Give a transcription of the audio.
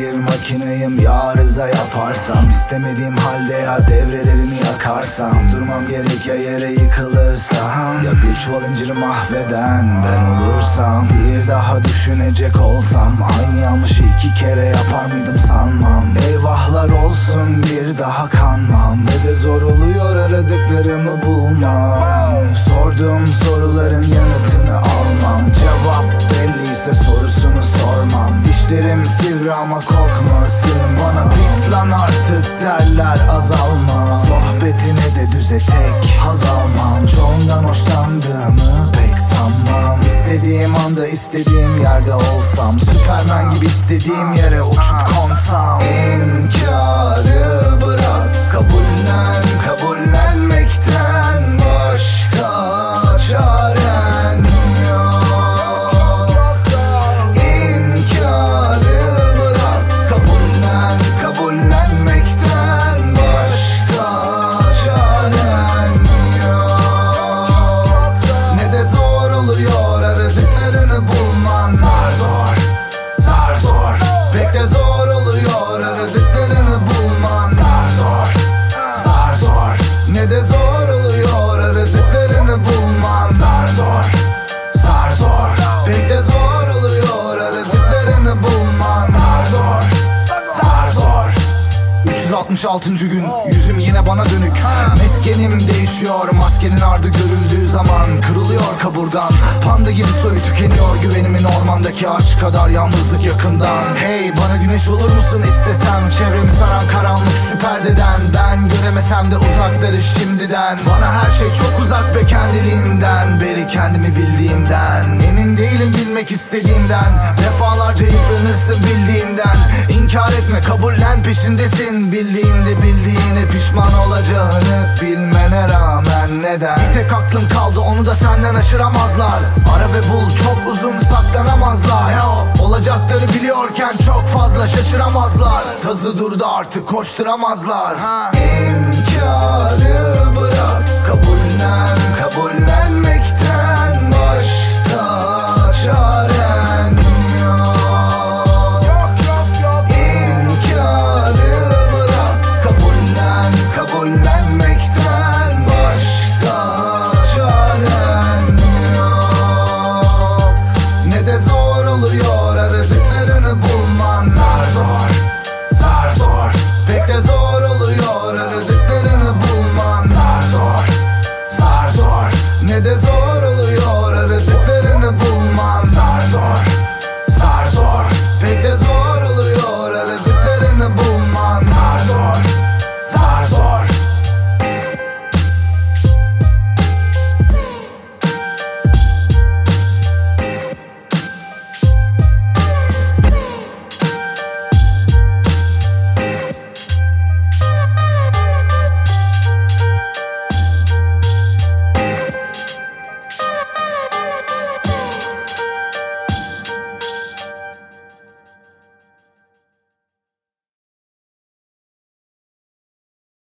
makineyim ya arıza yaparsam istemediğim halde ya devrelerimi yakarsam Durmam gerek ya yere yıkılırsam Ya bir çuval inciri mahveden ben olursam Bir daha düşünecek olsam Dişlerim sivri ama korkma bana Bit lan artık derler azalma. Sohbetine de düze tek haz almam. Çoğundan hoşlandığımı pek sanmam. İstediğim anda istediğim yerde olsam. Süpermen gibi istediğim yere zor 366. gün Yüzüm yine bana dönük. Meskenim değişiyor Maskenin ardı görüldüğü zaman Kırılıyor kaburgan. Panda gibi soyu tükeniyor Güvenimin ormandaki ağaç kadar Yalnızlık yakından. Hey bana güneş olur musun istesem? Çevremi saran karanlık şu perdeden Ben göremesem de uzakları şimdiden. Bana her şey çok uzak ve kendiliğinden. Beri kendimi bildiğimden. Emin değilim bilmek istediğimden. Defalarca yıpranırsın bildiğinden. İnkar etme kabullen peşindesin Bildiğinde bildiğine pişman olacağını Bilmene rağmen neden? Bir tek aklım kaldı onu da senden aşıramazlar. Ara ve bul çok uzun saklanamazlar. Yo, Olacakları biliyorken çok fazla şaşıramazlar. Tazı durdu artık koşturamazlar. Ha. İnkarı oluyor? Aradıklarını bulman zar zor Zar zor. Pek de zor.